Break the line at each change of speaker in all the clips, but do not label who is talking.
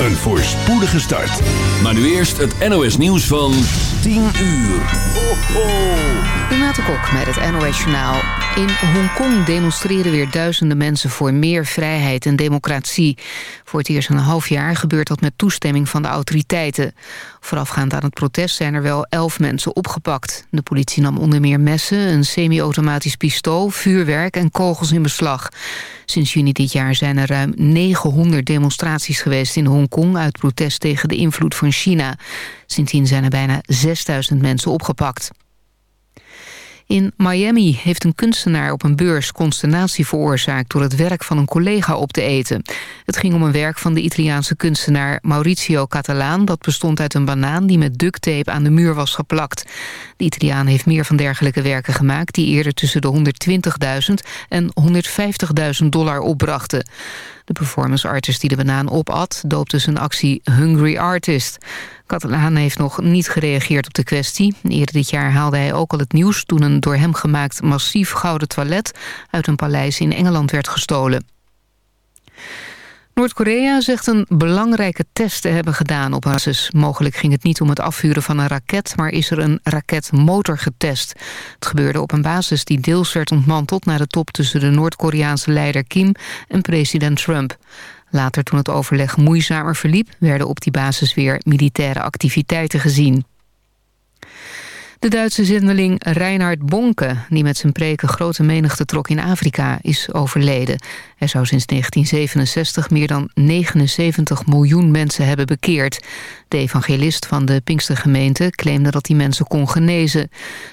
een voorspoedige start.
Maar nu eerst het NOS nieuws van 10 uur. Ho, ho.
Renate Kok met het NOS Journaal. In Hongkong demonstreren weer duizenden mensen voor meer vrijheid en democratie. Voor het eerst in een half jaar gebeurt dat met toestemming van de autoriteiten. Voorafgaand aan het protest zijn er wel elf mensen opgepakt. De politie nam onder meer messen, een semi-automatisch pistool, vuurwerk en kogels in beslag. Sinds juni dit jaar zijn er ruim 900 demonstraties geweest in Hongkong... uit protest tegen de invloed van China. Sindsdien zijn er bijna 6000 mensen opgepakt. In Miami heeft een kunstenaar op een beurs consternatie veroorzaakt... door het werk van een collega op te eten. Het ging om een werk van de Italiaanse kunstenaar Maurizio Catalaan... dat bestond uit een banaan die met ducttape aan de muur was geplakt. De Italiaan heeft meer van dergelijke werken gemaakt... die eerder tussen de 120.000 en 150.000 dollar opbrachten. De performance artist die de banaan opat... doopte zijn actie Hungry Artist... Catalaan heeft nog niet gereageerd op de kwestie. Eerder dit jaar haalde hij ook al het nieuws... toen een door hem gemaakt massief gouden toilet... uit een paleis in Engeland werd gestolen. Noord-Korea zegt een belangrijke test te hebben gedaan op basis. Mogelijk ging het niet om het afvuren van een raket... maar is er een raketmotor getest. Het gebeurde op een basis die deels werd ontmanteld... na de top tussen de Noord-Koreaanse leider Kim en president Trump. Later, toen het overleg moeizamer verliep... werden op die basis weer militaire activiteiten gezien. De Duitse zendeling Reinhard Bonke, die met zijn preken grote menigte trok in Afrika, is overleden. Hij zou sinds 1967 meer dan 79 miljoen mensen hebben bekeerd. De evangelist van de Pinkstergemeente claimde dat die mensen kon genezen.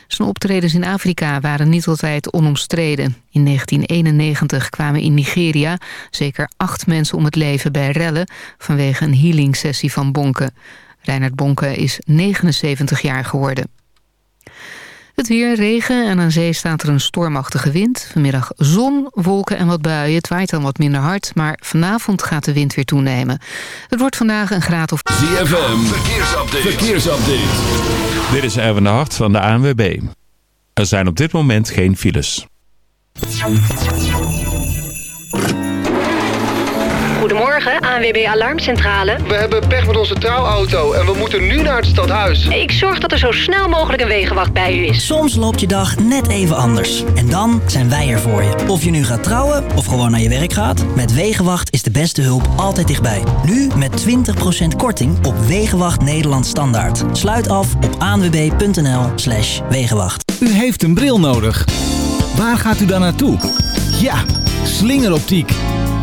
Zijn optredens in Afrika waren niet altijd onomstreden. In 1991 kwamen in Nigeria zeker acht mensen om het leven bij rellen... vanwege een healing sessie van Bonke. Reinhard Bonke is 79 jaar geworden. Het weer, regen en aan zee staat er een stormachtige wind. Vanmiddag zon, wolken en wat buien. Het waait dan wat minder hard, maar vanavond gaat de wind weer toenemen. Het wordt vandaag een graad of...
ZFM, verkeersupdate. verkeersupdate.
Dit is Erwin de Hart van de ANWB. Er zijn op dit moment geen files.
Goedemorgen, ANWB Alarmcentrale.
We hebben pech met onze trouwauto en we moeten nu naar het stadhuis.
Ik zorg dat er zo snel mogelijk een wegenwacht bij u is.
Soms loopt je dag net even anders. En dan zijn wij er voor je. Of je nu gaat trouwen of gewoon naar je werk gaat. Met Wegenwacht is de beste hulp altijd dichtbij. Nu met 20% korting op Wegenwacht Nederland Standaard. Sluit af op anwb.nl slash Wegenwacht.
U heeft een bril nodig. Waar gaat u dan naartoe? Ja, slingeroptiek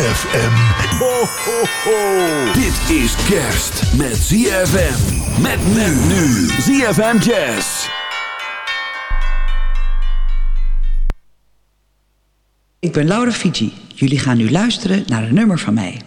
ZFM. Ho, ho, ho. Dit is kerst met ZFM. Met men nu. ZFM Jazz.
Ik ben Laura Fiji. Jullie gaan nu luisteren naar een nummer van mij.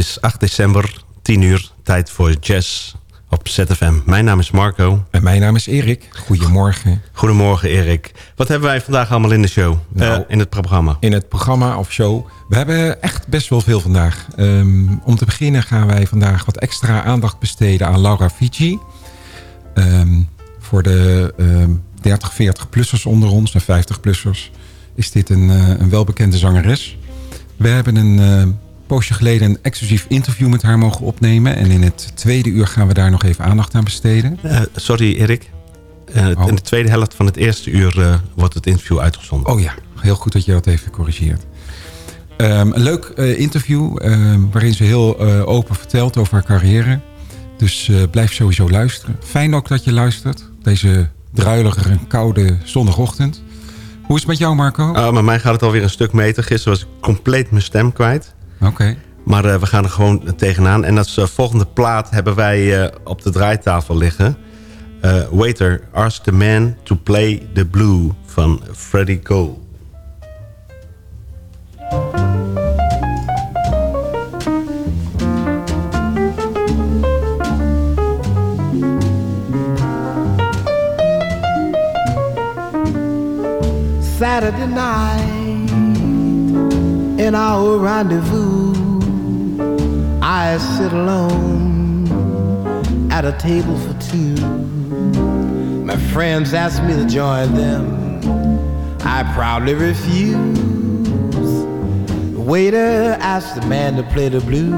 Is 8 december, 10 uur, tijd voor jazz op ZFM. Mijn naam is Marco.
En mijn naam is Erik. Goedemorgen.
Goedemorgen Erik. Wat hebben wij vandaag allemaal in de show,
Nou,
Eh, in het programma?
In het programma of show. We hebben echt best wel veel vandaag. Ehm, om te beginnen gaan wij vandaag wat extra aandacht besteden aan Laura Fiji. Ehm, voor de ehm 30, 40-plussers onder ons en 50-plussers is dit een, eh, een welbekende zangeres. We hebben een poosje geleden een exclusief interview met haar mogen opnemen. En in het tweede uur gaan we daar nog even aandacht aan besteden.
Eh, sorry Erik. Eh,
Oh.
In de tweede helft van het eerste uur eh, wordt het interview uitgezonden.
Oh ja, heel goed dat je dat even corrigeert. Ehm, een leuk interview ehm, waarin ze heel open vertelt over haar carrière. Dus blijf sowieso luisteren. Fijn ook dat je luistert. Deze druilige en koude zondagochtend. Hoe is het met jou Marco?
Uh, met mij gaat het alweer een stuk meter. Gisteren was ik compleet mijn stem kwijt.
Oké.
Maar eh, we gaan er gewoon tegenaan. En als eh, volgende plaat hebben wij eh, op de draaitafel liggen. Eh, waiter, ask the man to play the blue van Freddie Cole.
Saturday night in our rendezvous, I sit alone at a table for two. My friends ask me to join them, I proudly refuse. The waiter asks the man to play the blues.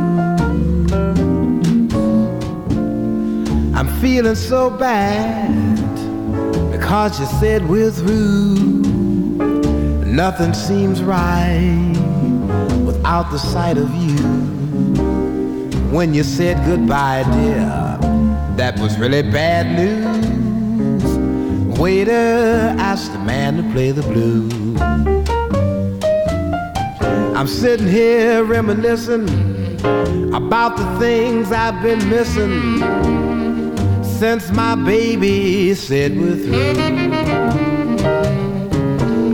I'm feeling so bad because you said we're through. Nothing seems right without the sight of you. When you said goodbye, dear, that was really bad news. Waiter asked the man to play the blues. I'm sitting here reminiscing about the things I've been missing since my baby said we're through.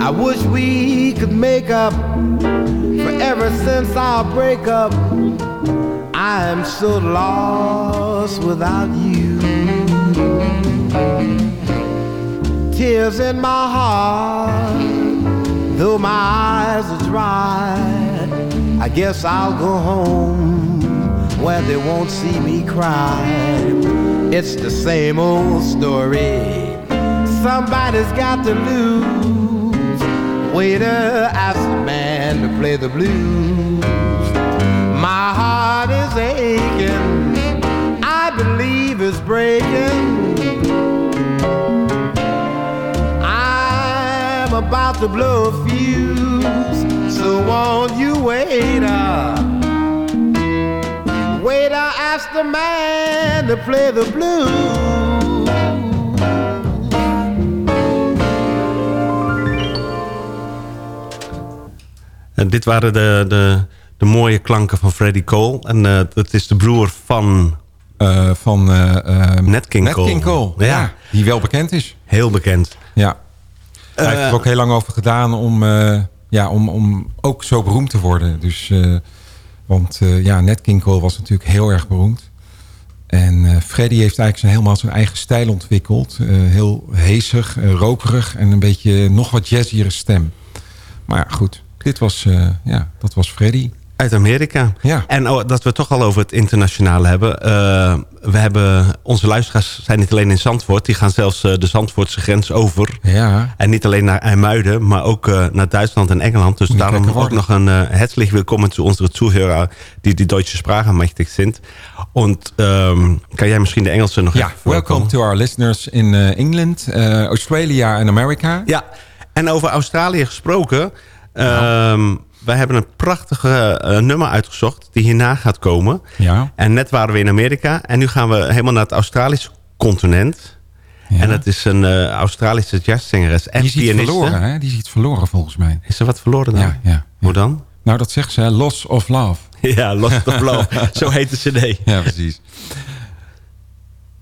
I wish we could make up ever since our breakup. I'm so lost without you. Tears in my heart, though my eyes are dry. I guess I'll go home where they won't see me cry. It's the same old story. Somebody's got to lose. Waiter to play the blues. My heart is aching. I believe it's breaking. I'm about to blow a fuse. So won't you wait up? Waiter asked the man to play the blues.
En dit waren de, de, de mooie klanken van Freddie Cole. En uh, dat is de broer van...
Uh, van uh,
Nat King
Nat
Cole.
King Cole,
Ja.
ja. Die wel bekend is.
Heel bekend.
Ja. Hij heeft er ook heel lang over gedaan om, ja, om, om ook zo beroemd te worden. Dus, want ja, Nat King Cole was natuurlijk heel erg beroemd. En Freddie heeft eigenlijk zijn, helemaal zijn eigen stijl ontwikkeld. Heel hezig, uh, rokerig en een beetje nog wat jazziere stem. Maar ja, goed. Dit was, uh, ja, dat was Freddie.
Uit Amerika.
Ja.
En oh, dat we het toch al over het internationale hebben. Uh, we hebben onze luisteraars zijn niet alleen in Zandvoort. Die gaan zelfs uh, de Zandvoortse grens over.
Ja.
En niet alleen naar IJmuiden, maar ook uh, naar Duitsland en Engeland. Dus daarom ook nog een herzlich willkommen zu unsere Zuhörer, die die deutsche Sprache mächtig sind. Und um, kan jij misschien de Engelse nog
ja,
even
welcome to our listeners in England, Australia en Amerika.
Ja, en over Australië gesproken.
Nou.
Um, wij hebben een prachtige uh, nummer uitgezocht die hierna gaat komen.
Ja.
En net waren we in Amerika en nu gaan we helemaal naar het Australische continent. Ja. En dat is een uh, Australische jazzzangeres en
die is
pianiste.
Iets verloren, hè? Die is iets verloren volgens mij.
Is er wat verloren dan?
Ja, ja,
Hoe dan?
Nou, dat zegt ze, hè? Loss of Love.
ja, Lost of Love. Zo heet de cd.
Ja, precies.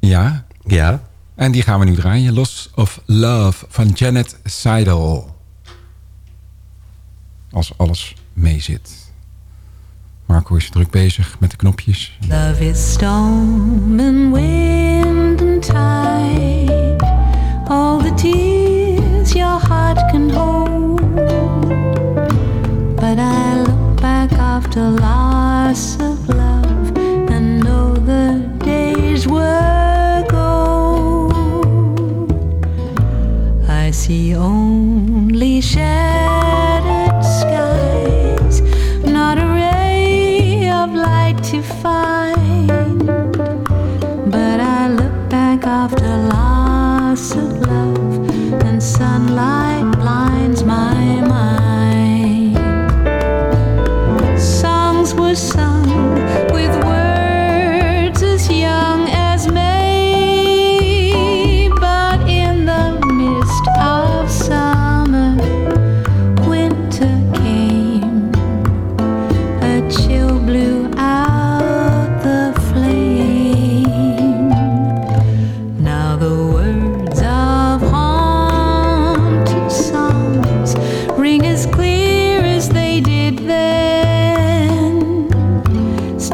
Ja.
Ja.
En die gaan we nu draaien. Loss of Love van Janet Seidel. Als alles mee zit. Marco is druk bezig met de knopjes.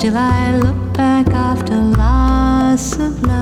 Still, I look back after loss of love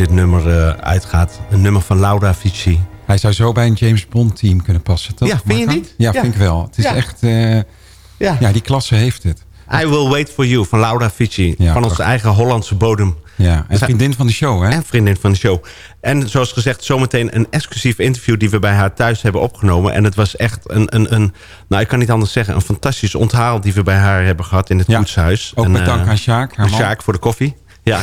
dit nummer eh, uitgaat. Een nummer van Laura Fici.
Hij zou zo bij een James Bond team kunnen passen, toch?
Ja, vind je niet?
Ja,
Ja.
vind ik wel. Het is
Ja.
echt... eh,
Ja.
ja, die klasse heeft het.
I Will Wait For You van Laura Fici.
Ja,
van onze eigen Hollandse bodem.
Ja, en vriendin van de show, hè?
En vriendin van de show. En zoals gezegd, zometeen een exclusief interview... die we bij haar thuis hebben opgenomen. En het was echt een, een, een nou ik kan niet anders zeggen... een fantastisch onthaal die we bij haar hebben gehad in het koetshuis.
Ook
En,
met dank
eh,
aan Sjaak, haar
aan
man.
Sjaak voor de koffie. Ja,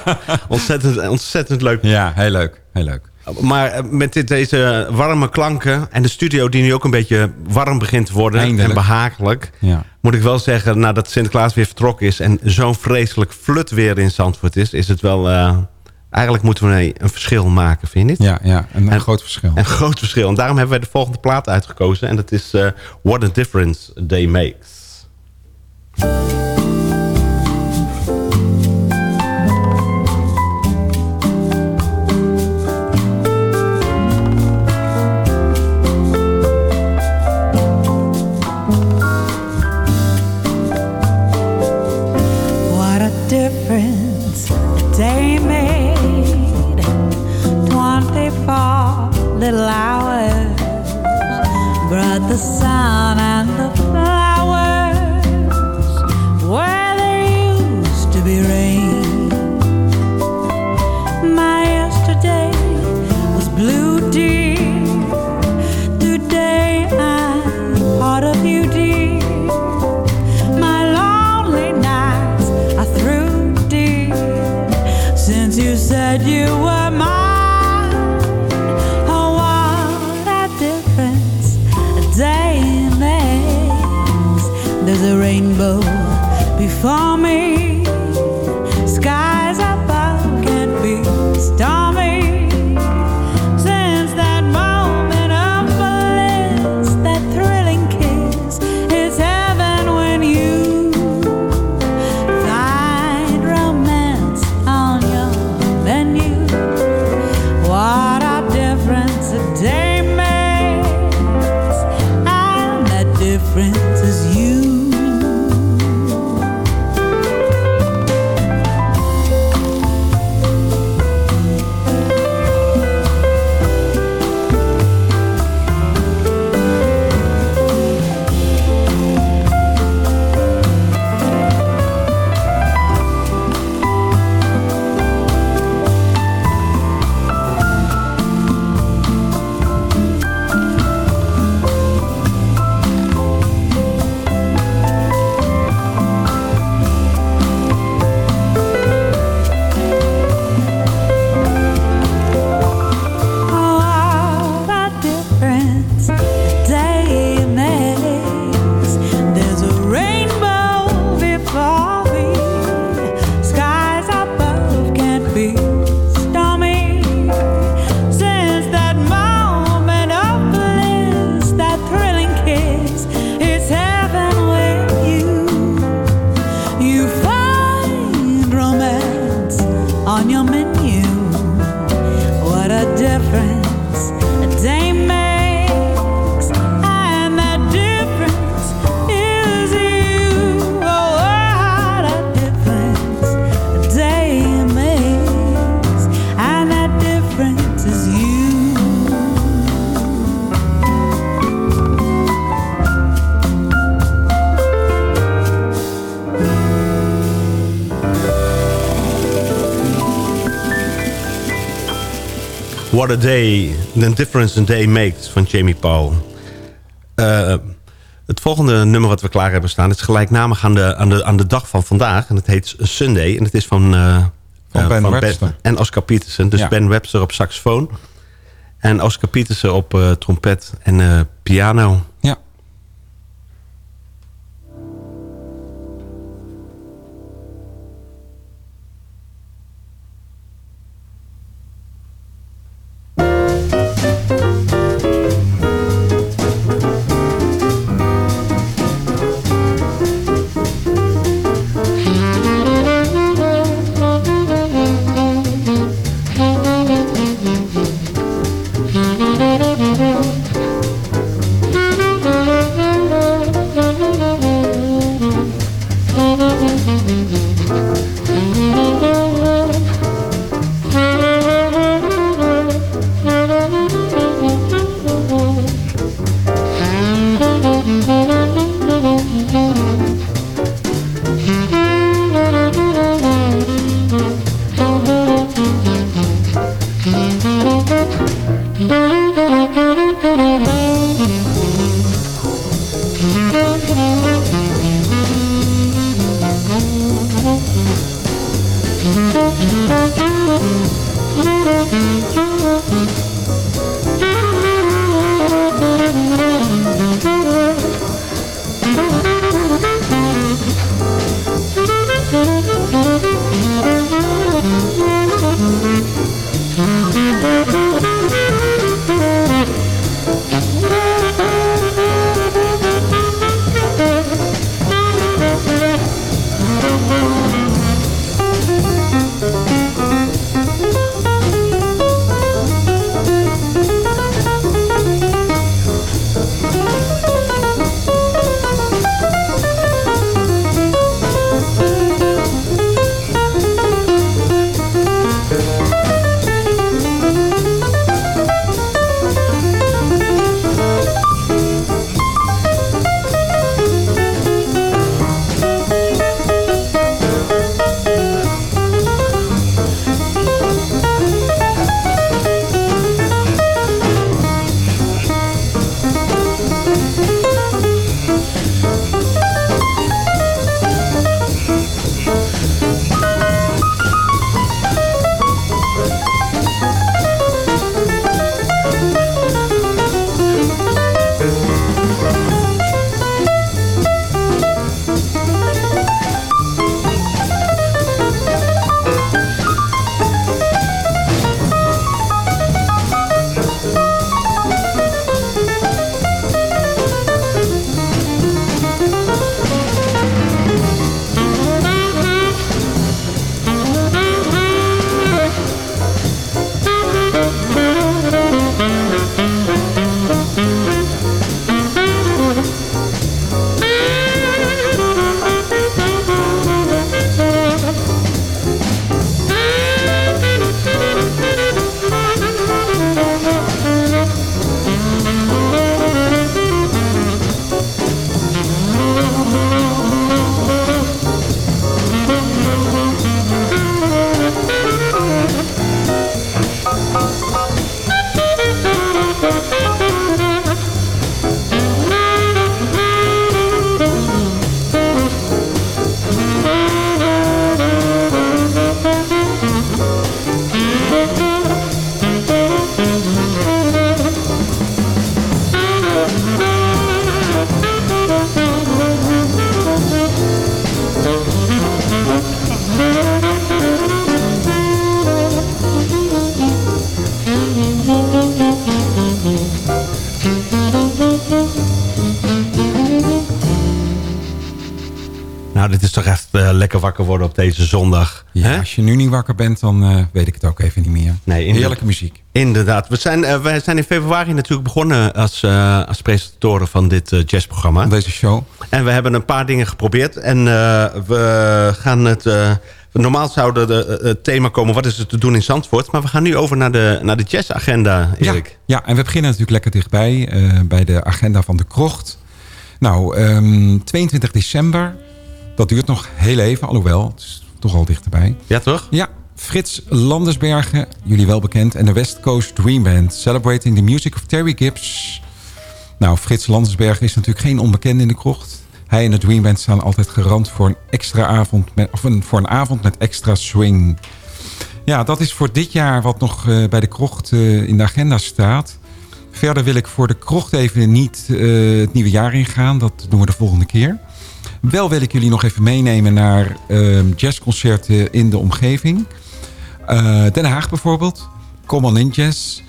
ontzettend, ontzettend leuk.
Ja, heel leuk. Heel leuk.
Maar eh, met dit, deze warme klanken en de studio die nu ook een beetje warm begint te worden
Eindelijk.
en behagelijk,
Ja.
moet ik wel zeggen, nadat Sinterklaas weer vertrokken is en zo'n vreselijk flut weer in Zandvoort is, is het wel, eh, eigenlijk moeten we een verschil maken, vind je niet?
Ja, ja een, groot verschil.
Een groot verschil. En daarom hebben wij de volgende plaat uitgekozen en dat is eh, What a Difference Day Makes.
You said you were mine, oh, what a difference a day makes. There's a rainbow before me, What a Day,
The Difference a Day Makes van Jamie Paul. Uh, het volgende nummer wat we klaar hebben staan... is gelijknamig aan de, aan de, aan de dag van vandaag. En het heet Sunday. En het is van, uh,
van Ben uh, Webster.
en Oscar Peterson. Dus
Ja.
Ben Webster op saxofoon. En Oscar Peterson op trompet en piano. Lekker wakker worden op deze zondag.
Ja, als je nu niet wakker bent, dan uh, weet ik het ook even niet meer.
Nee,
Heerlijke muziek.
Inderdaad. We zijn, uh, wij zijn in februari natuurlijk begonnen als, als presentatoren van dit jazzprogramma.
Deze show.
En we hebben een paar dingen geprobeerd. En we gaan het... Normaal zou de, het thema komen, wat is er te doen in Zandvoort? Maar we gaan nu over naar de, naar de jazzagenda, Erik.
Ja, ja, en we beginnen natuurlijk lekker dichtbij. bij de agenda van de krocht. Nou, um, 22 december... Dat duurt nog heel even, alhoewel, het is toch al dichterbij.
Ja, toch?
Ja. Frits Landersbergen, jullie wel bekend. En de West Coast Dream Band. Celebrating the music of Terry Gibbs. Nou, Frits Landersbergen is natuurlijk geen onbekende in de krocht. Hij en de Dream Band staan altijd gerand voor een extra avond met, of een, voor een avond met extra swing. Ja, dat is voor dit jaar wat nog uh, bij de krocht uh, in de agenda staat. Verder wil ik voor de krocht even niet uh, het nieuwe jaar ingaan. Dat doen we de volgende keer. Wel wil ik jullie nog even meenemen naar jazzconcerten in de omgeving. Den Haag bijvoorbeeld. Come on in jazz.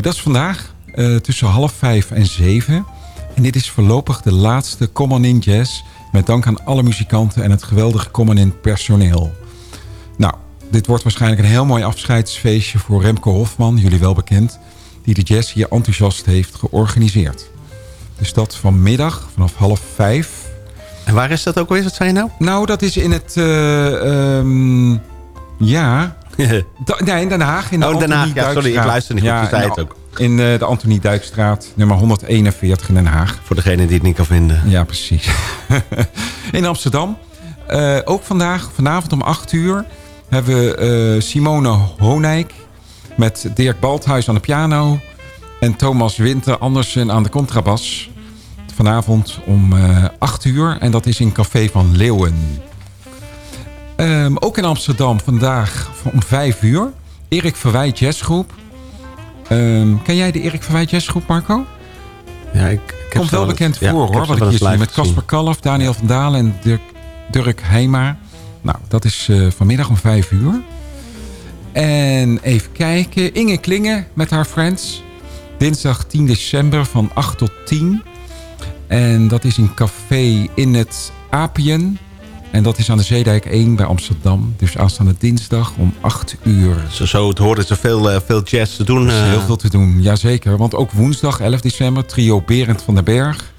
dat is vandaag tussen half vijf en zeven. En dit is voorlopig de laatste Come on in jazz. Met dank aan alle muzikanten en het geweldige Come on in personeel. Nou, dit wordt waarschijnlijk een heel mooi afscheidsfeestje voor Remco Hofman, jullie wel bekend, die de jazz hier enthousiast heeft georganiseerd. Dus dat vanmiddag vanaf half vijf.
En waar is dat ook alweer? Wat zei je nou?
Nou, dat is in het... Uh, um, ja... nee, in Den Haag. In de
oh, Den Haag. Ja, sorry, ik luister niet ja, goed. Je zei het ook.
In uh, de Antonie Duikstraat, nummer 141 in Den Haag.
Voor degene die het niet kan vinden.
Ja, precies. in Amsterdam. Uh, ook vandaag, vanavond om 8 uur hebben we uh, Simone Honijk met Dirk Balthuis aan de piano... en Thomas Winter Andersen aan de contrabas. Vanavond om uh, 8 uur en dat is in Café van Leeuwen. Um, ook in Amsterdam vandaag om 5 uur. Erik Verwij Jazzgroep. Um, ken jij de Erik Verwij Jazzgroep, Marco?
Ja, ik, ik
Komt wel bekend voor, hoor. Wat ik hier zie met Casper Kalf, Daniel van Dalen en Dirk, Dirk Heima. Nou, dat is uh, vanmiddag om 5 uur. En even kijken. Inge Klingen met haar friends. Dinsdag 10 december van 8 tot 10. En dat is in café in het Apien. En dat is aan de Zeedijk 1 bij Amsterdam. Dus aanstaande dinsdag om 8 uur.
Zo, zo het hoort is er veel, uh, veel jazz te doen.
Is heel veel te doen, jazeker. Want ook woensdag 11 december trio Berend van den Berg.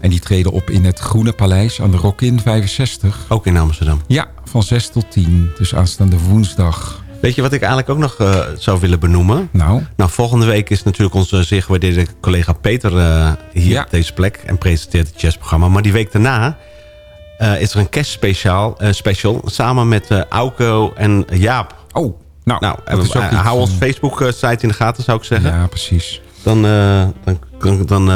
En die treden op in het Groene Paleis aan de Rokin 65.
Ook in Amsterdam?
Ja, van 6 tot 10. Dus aanstaande woensdag.
Weet je wat ik eigenlijk ook nog uh, zou willen benoemen?
Nou?
Nou, volgende week is natuurlijk onze zeer gewaardeerde collega Peter uh, hier ja. op deze plek. En presenteert het jazzprogramma. Maar die week daarna uh, is er een kerstspeciaal special samen met Auko en Jaap.
Oh, nou,
nou en, hou ons Facebook-site in de gaten, zou ik zeggen.
Ja, precies.
Dan, dan, dan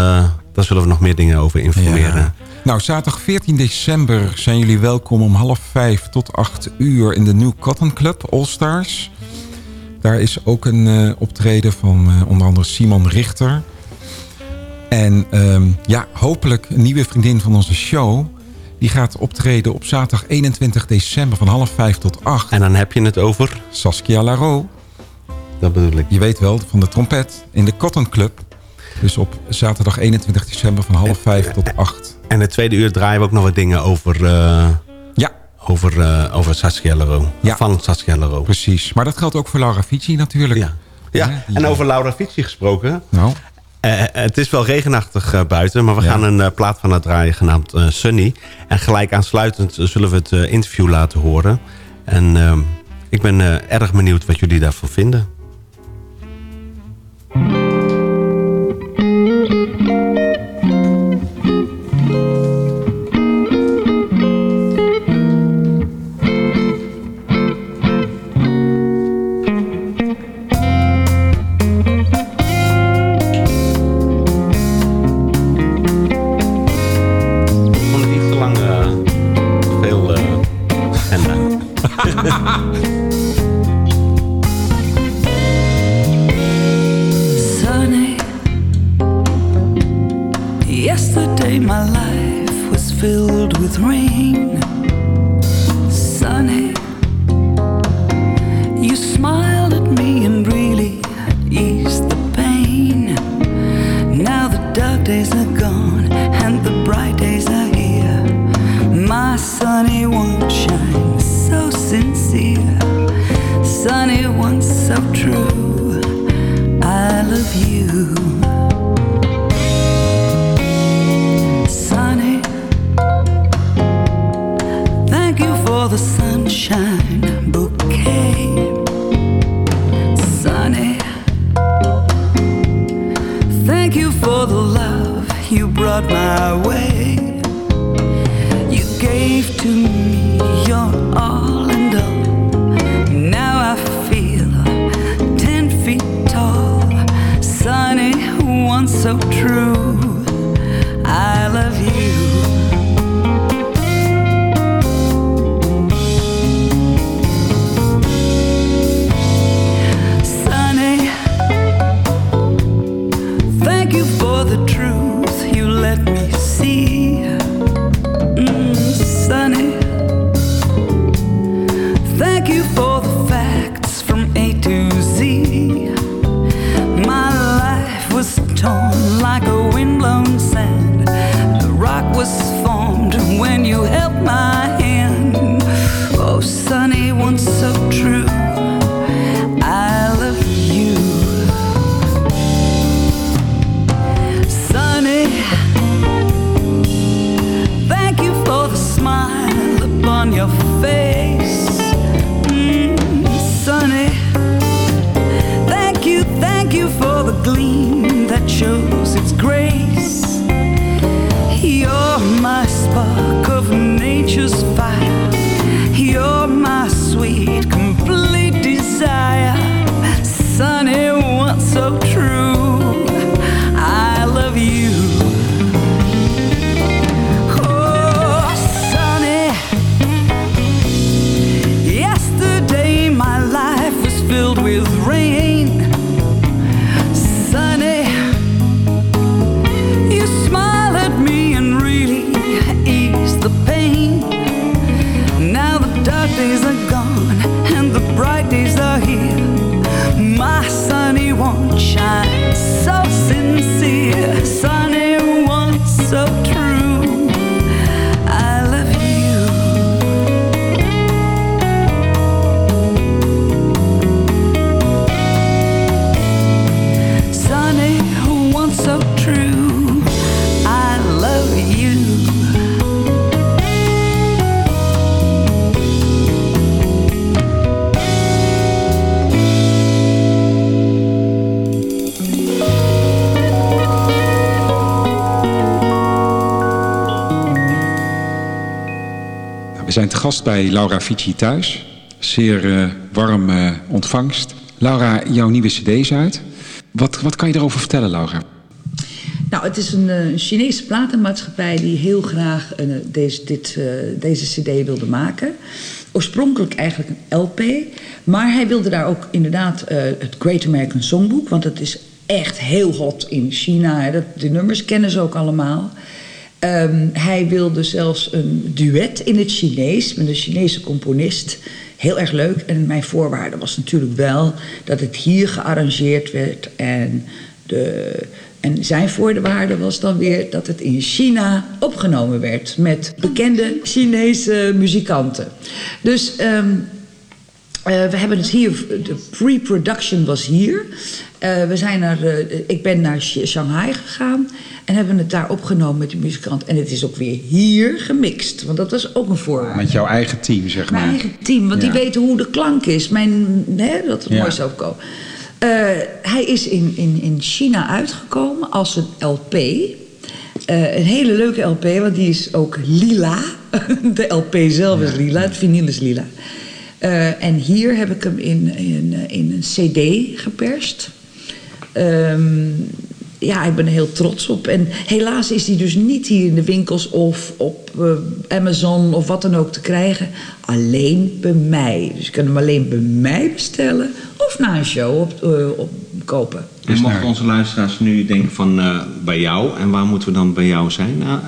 daar zullen we nog meer dingen over informeren. Ja.
Nou, zaterdag 14 december zijn jullie welkom om half vijf tot acht uur in de New Cotton Club All Stars. Daar is ook een uh, optreden van uh, onder andere Simon Richter. En um, ja, hopelijk een nieuwe vriendin van onze show. Die gaat optreden op zaterdag 21 december van half vijf tot acht.
En dan heb je het over?
Saskia Laro.
Dat bedoel ik.
Je weet wel, van de trompet in de Cotton Club. Dus op zaterdag 21 december van half vijf tot acht.
En het tweede uur draaien we ook nog wat dingen over... Uh,
ja.
Over, uh, over Saskia Leroux.
Ja.
Van Saskia.
Precies. Maar dat geldt ook voor Laura Fici natuurlijk.
Ja. Ja, en over Laura Fici gesproken.
Nou.
Uh, het is wel regenachtig buiten, maar we ja. gaan een plaat van haar draaien genaamd Sunny. En gelijk aansluitend zullen we het interview laten horen. En ehm, ik ben erg benieuwd wat jullie daarvan vinden.
Gave to me
We zijn te gast bij Laura Fici thuis. Zeer eh, warm eh, ontvangst. Laura, jouw nieuwe cd is uit. Wat, wat kan je erover vertellen, Laura?
Nou, het is een eh, Chinese platenmaatschappij die heel graag deze, dit, deze CD wilde maken. Oorspronkelijk eigenlijk een LP. Maar hij wilde daar ook inderdaad het Great American Songbook. Want dat is echt heel hot in China. Hè. De nummers kennen ze ook allemaal. Ehm, hij wilde zelfs een duet in het Chinees met een Chinese componist. Heel erg leuk. En mijn voorwaarde was natuurlijk wel dat het hier gearrangeerd werd. En, de, en zijn voorwaarde was dan weer dat het in China opgenomen werd met bekende Chinese muzikanten. Dus ehm, eh, we hebben het hier, de pre-production was hier. Eh, we zijn naar, eh, ik ben naar Sh- Shanghai gegaan en hebben het daar opgenomen met de muzikant. En het is ook weer hier gemixt, want dat was ook een voorwaarde.
Met jouw eigen team, zeg maar.
Mijn eigen team, want
Ja.
die weten hoe de klank is. Mijn, hè, dat het
Ja.
mooi zou komen. Eh, hij is in, in, in China uitgekomen als een LP. Een hele leuke LP, want die is ook lila. De LP zelf is lila, het vinyl is lila. En hier heb ik hem in, in, in een CD geperst. Ehm, ja, ik ben er heel trots op. En helaas is die dus niet hier in de winkels of op eh, Amazon of wat dan ook te krijgen. Alleen bij mij. Dus je kan hem alleen bij mij bestellen of na een show op, eh, op kopen.
En mochten onze luisteraars nu denken van eh, bij jou... en waar moeten we dan bij jou zijn? Nou,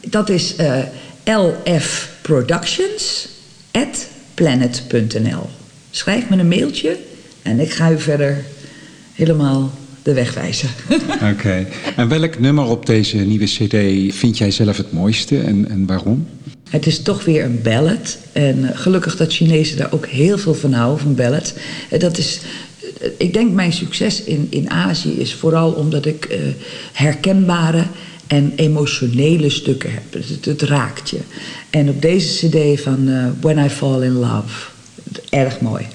Dat is eh, LF Productions at planet.nl. Schrijf me een mailtje en ik ga u verder helemaal de weg wijzen.
Oké. En welk nummer op deze nieuwe cd vind jij zelf het mooiste en, en waarom?
Het is toch weer een ballad. En eh, gelukkig dat Chinezen daar ook heel veel van houden, van ballad. Eh, dat is, eh, ik denk mijn succes in, in Azië is vooral omdat ik herkenbare en emotionele stukken heb. Het, het raakt je. En op deze cd van When I Fall in Love, erg mooi.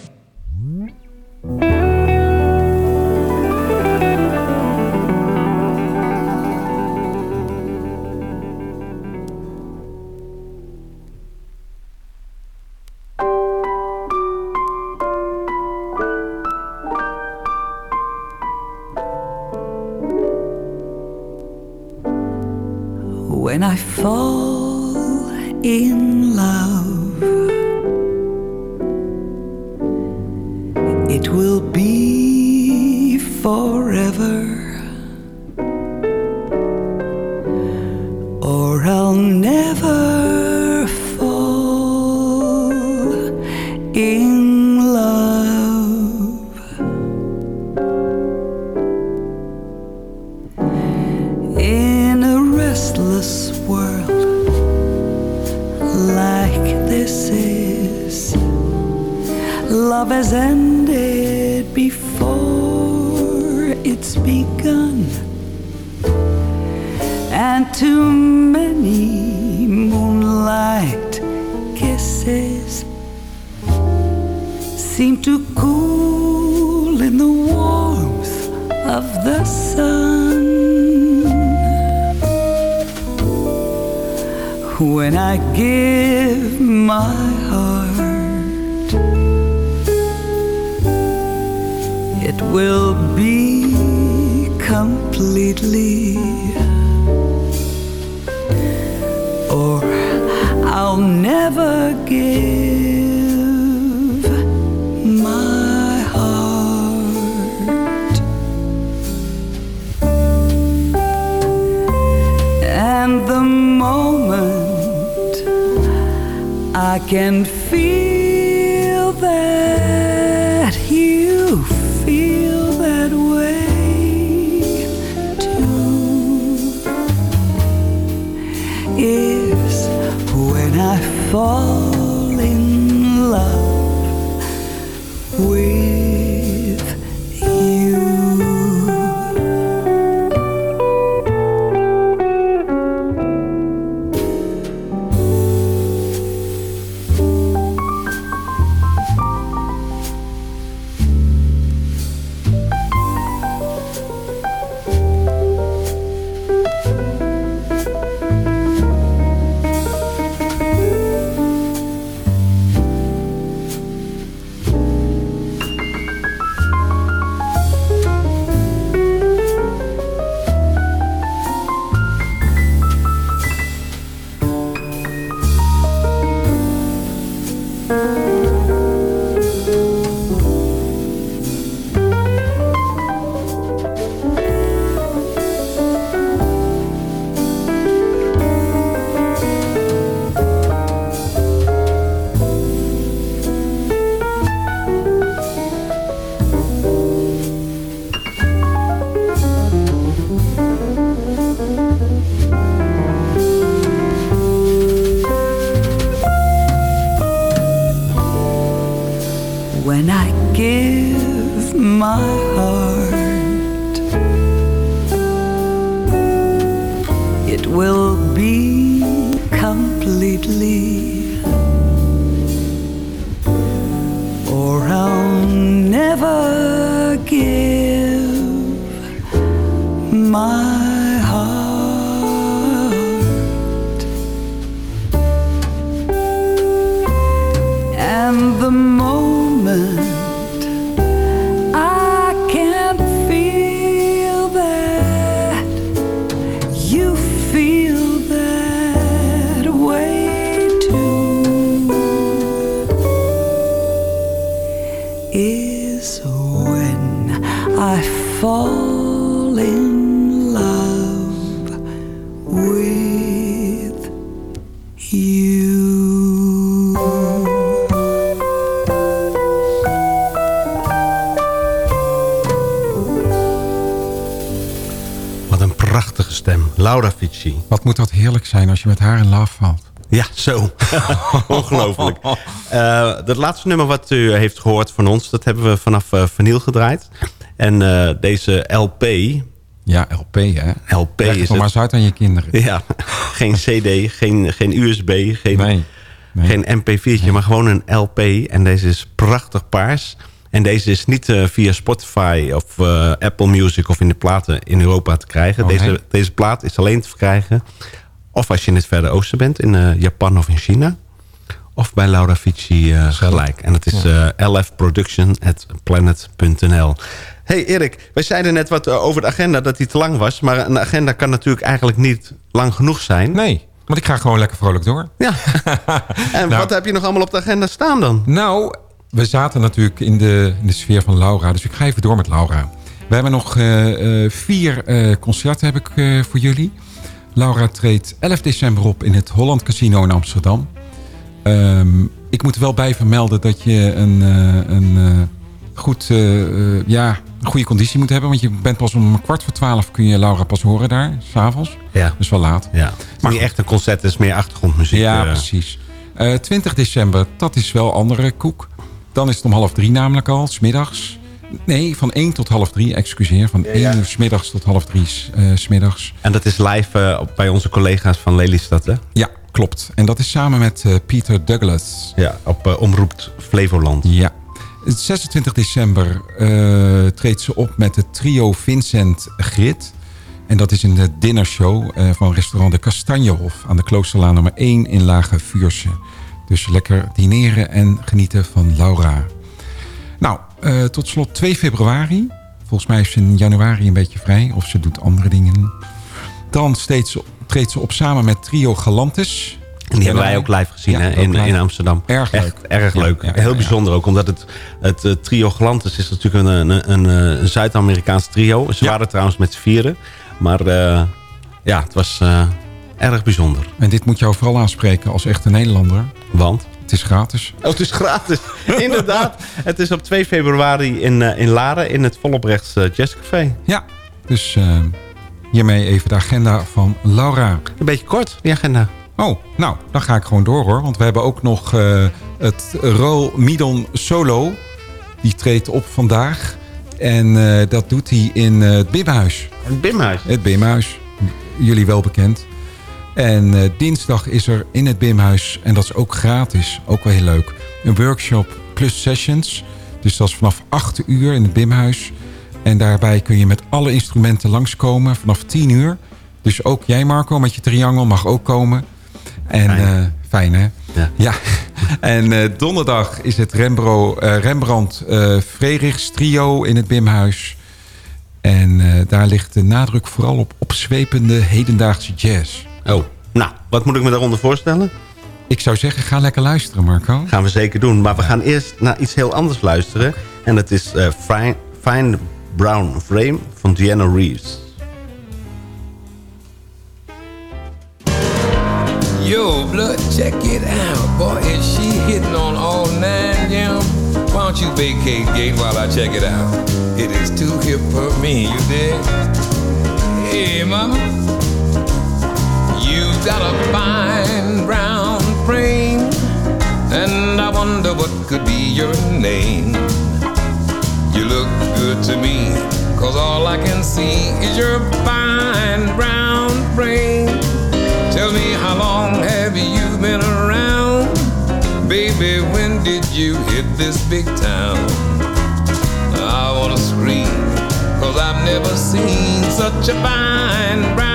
Will be completely,
heerlijk zijn als je met haar in love valt.
Ja, zo. Ongelooflijk. Eh het laatste nummer wat u heeft gehoord van ons... dat hebben we vanaf eh Vanille gedraaid. En eh, deze LP...
Ja, LP hè?
LP
Leg
is het.
maar uit aan je kinderen.
Ja, geen cd, geen, geen USB, geen,
Nee, nee.
geen mp4'tje, maar gewoon een LP. En deze is prachtig paars. En deze is niet eh, via Spotify of eh, Apple Music of in de platen in Europa te krijgen.
Oh,
deze, deze plaat is alleen te verkrijgen. Of als je in het Verre Oosten bent, in eh, Japan of in China. Of bij Laura Fici eh, gelijk. En het is eh, lfproduction.planet.nl. hey Erik, wij zeiden net wat over de agenda dat die te lang was. Maar een agenda kan natuurlijk eigenlijk niet lang genoeg zijn.
Nee, want ik ga gewoon lekker vrolijk door.
Ja. en
Nou.
wat heb je nog allemaal op de agenda staan dan?
Nou, we zaten natuurlijk in de, in de sfeer van Laura. Dus ik ga even door met Laura. We hebben nog vier concerten heb ik voor jullie. Laura treedt 11 december op in het Holland Casino in Amsterdam. Ehm, ik moet er wel bij vermelden dat je een, eh, een eh, goed, eh, ja, een goede conditie moet hebben. Want je bent pas om kwart voor twaalf kun je Laura pas horen daar, s'avonds.
Ja.
Dus wel laat.
Ja. Maar niet echt een concert, het is meer achtergrondmuziek.
Ja, precies. Eh 20 december, dat is wel andere koek. Dan is het om half drie namelijk al, smiddags. Nee, van 1 tot half drie, excuseer. Van 1 uur smiddags tot half drie eh, smiddags.
En dat is live eh, bij onze collega's van Lelystad, hè?
Ja, klopt. En dat is samen met eh, Peter Douglas.
Ja, op uh, Omroep Flevoland.
Ja. 26 december uh, treedt ze op met het trio Vincent Grit. En dat is in de dinnershow uh, van restaurant de Kastanjehof... aan de Kloosterlaan nummer 1 in Lage Vuursche. Dus lekker dineren en genieten van Laura. Nou, uh, tot slot 2 februari. Volgens mij is ze in januari een beetje vrij. Of ze doet andere dingen. Dan ze, treedt ze op samen met trio Galantis...
En die hebben wij ook live gezien
ja,
hè, in, in Amsterdam.
Erg leuk.
Echt, erg leuk.
Ja,
Heel bijzonder ook. Omdat het, het uh, trio Glantes is natuurlijk een, een, een, een Zuid-Amerikaans trio. Ze waren trouwens met z'n vieren. Maar uh, ja, het was uh, erg bijzonder.
En dit moet jou vooral aanspreken als echte Nederlander.
Want?
Het is gratis.
Oh, het is gratis. Inderdaad. Het is op 2 februari in, uh, in Laren in het Volobrechts Jazzcafé.
Ja, dus hiermee even de agenda van Laura.
Een beetje kort, die agenda.
Oh, nou, dan ga ik gewoon door hoor. Want we hebben ook nog uh, het Rol Midon Solo. Die treedt op vandaag. En uh, dat doet hij in uh, het Bimhuis.
Het Bimhuis?
Het Bimhuis. Jullie wel bekend. En dinsdag is er in het Bimhuis, en dat is ook gratis, ook wel heel leuk... een workshop plus sessions. Dus dat is vanaf 8 uur in het Bimhuis. En daarbij kun je met alle instrumenten langskomen vanaf 10 uur. Dus ook jij Marco met je triangel mag ook komen... En fijn, uh, fijn hè?
Ja.
ja. en uh, donderdag is het Rembro, uh, Rembrandt Frerichs trio in het Bimhuis. En daar ligt de nadruk vooral op opzwepende hedendaagse jazz.
Oh, nou, wat moet ik me daaronder voorstellen?
Ik zou zeggen, ga lekker luisteren, Marco.
Gaan we zeker doen. Maar we gaan eerst naar iets heel anders luisteren. En dat is Fine, Fine Brown Frame van Diana Reeves.
Yo, blood, check it out. Boy, is she hitting on all nine, Jim? Why don't you vacate gate while I check it out? It is too hip for me, you dig? Hey, mama. You got a fine brown frame. And I wonder what could be your name. You look good to me. Cause all I can see is your fine brown frame. Tell me how long have you been around? Baby, when did you hit this big town? I wanna scream, cause I've never seen such a fine brown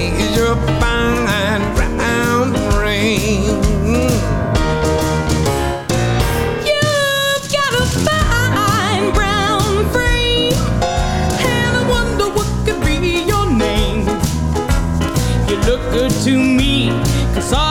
good to me. Cause all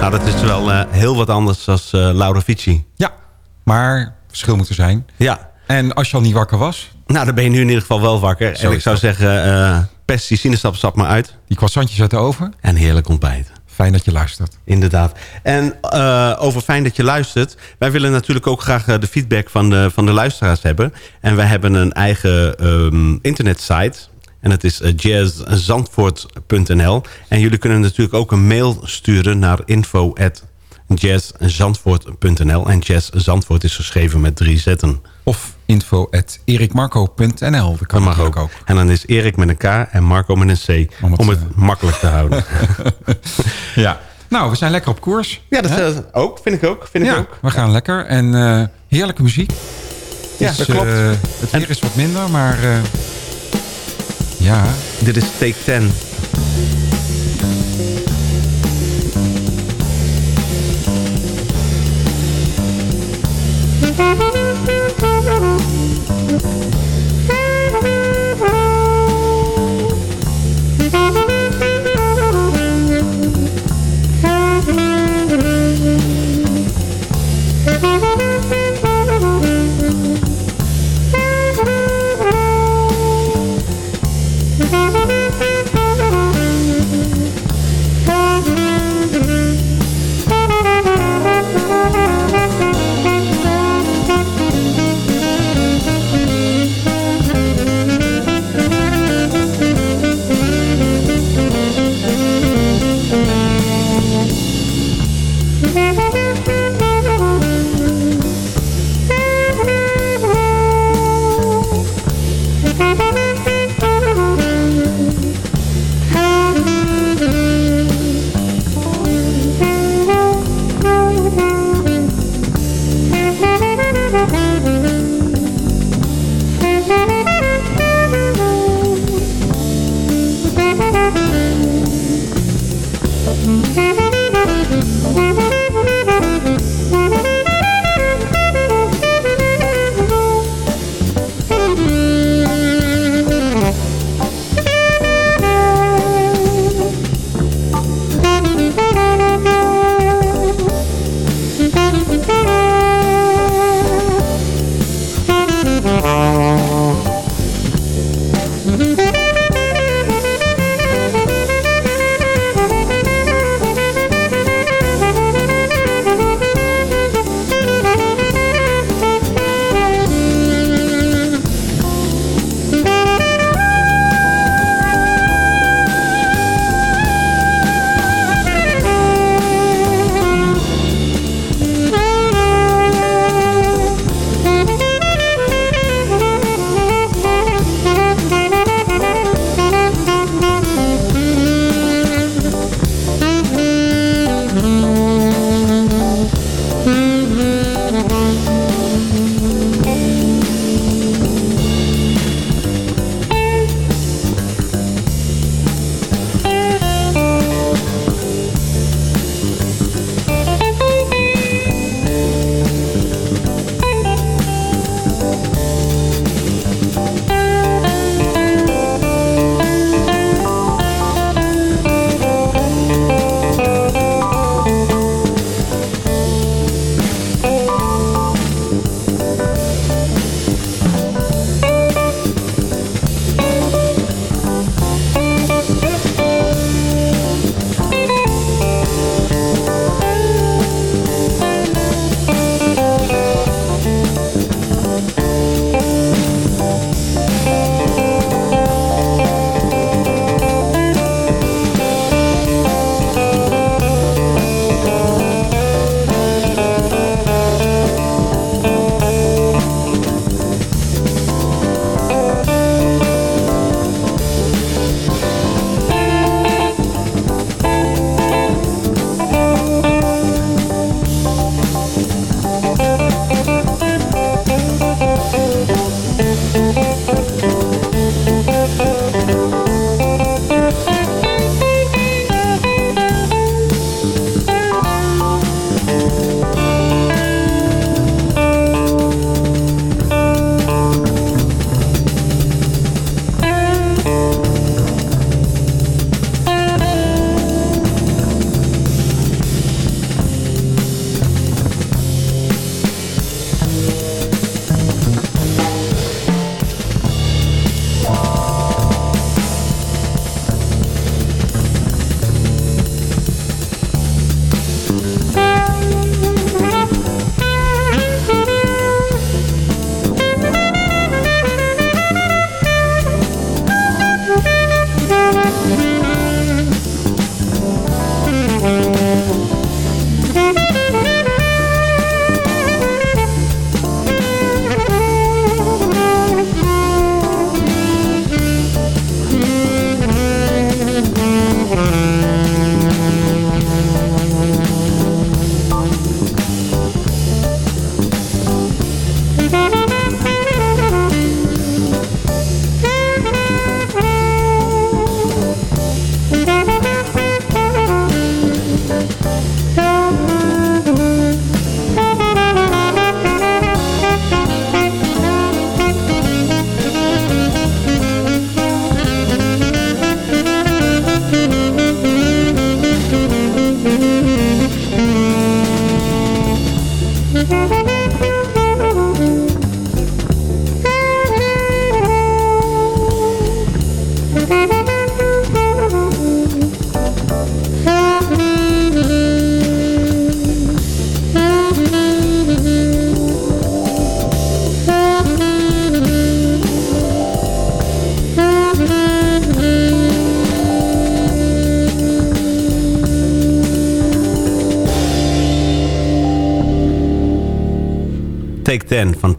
Nou, dat is wel eh, heel wat anders dan eh, Laura Vici.
Ja, maar verschil moet er zijn.
Ja.
En als je al niet wakker was?
Nou, dan ben je nu in ieder geval wel wakker.
Zo
en ik zou
dat.
zeggen, eh pest die sinaasappelsap maar uit.
Die croissantjes uit de oven?
En heerlijk ontbijt.
Fijn dat je luistert.
Inderdaad. En over fijn dat je luistert. Wij willen natuurlijk ook graag de feedback van de, van de luisteraars hebben. En wij hebben een eigen ehm, internetsite. En dat is eh, jazzzandvoort.nl. En jullie kunnen natuurlijk ook een mail sturen naar info jazzzandvoort.nl. En Jazz Zandvoort is geschreven met drie zetten.
Of info at erikmarco.nl. Dat kan
mag ook. En dan is Erik met een K en Marco met een C. Om het, makkelijk te houden.
Ja. Nou, we zijn lekker op koers.
Ja, dat
Hè?
eh, ook. Vind ik ook. Vind ik
ja,
ook.
we gaan lekker. En eh, heerlijke muziek.
Ja,
Dus,
dat klopt.
eh, het weer is wat minder, maar... Ja.
Dit is Take 10. Mm-hmm.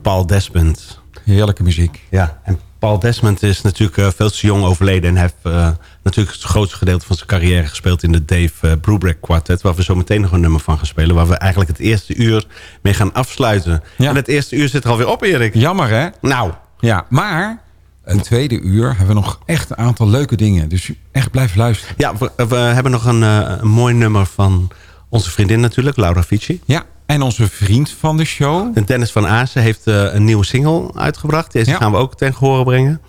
Van Paul Desmond.
Heerlijke muziek.
Ja, en Paul Desmond is natuurlijk uh, veel te jong overleden... en heeft uh, natuurlijk het grootste gedeelte van zijn carrière gespeeld... in de Dave uh, Brubeck Quartet... waar we zo meteen nog een nummer van gaan spelen... waar we eigenlijk het eerste uur mee gaan afsluiten. Ja. En het eerste uur zit er alweer op, Erik.
Jammer, hè?
Nou.
Ja, maar een tweede uur hebben we nog echt een aantal leuke dingen. Dus echt blijf luisteren.
Ja, we, we hebben nog een, een mooi nummer van onze vriendin natuurlijk, Laura Fici.
Ja, en onze vriend van de show.
En Dennis van Aasen heeft uh, een nieuwe single uitgebracht. Deze ja. gaan we ook ten gehore brengen.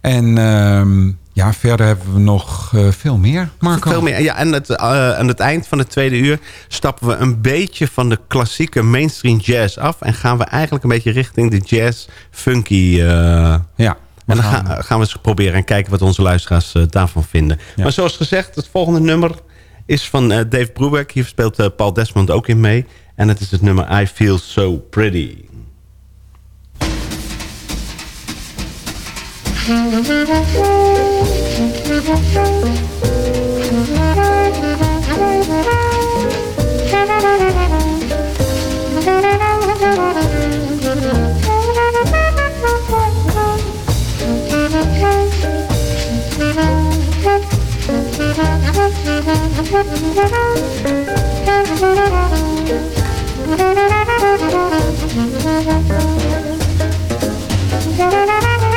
En uh, ja, verder hebben we nog uh, veel meer, Marco.
Veel meer. Ja, en het, uh, aan het eind van het tweede uur stappen we een beetje van de klassieke mainstream jazz af. En gaan we eigenlijk een beetje richting de jazz funky.
ja.
En dan gaan, gaan we eens proberen en kijken wat onze luisteraars daarvan vinden. Ja. Maar zoals gezegd, het volgende nummer is van Dave Brubeck. Hier speelt Paul Desmond ook in mee. En het is het nummer I Feel So Pretty.
ZFM wenst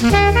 jullie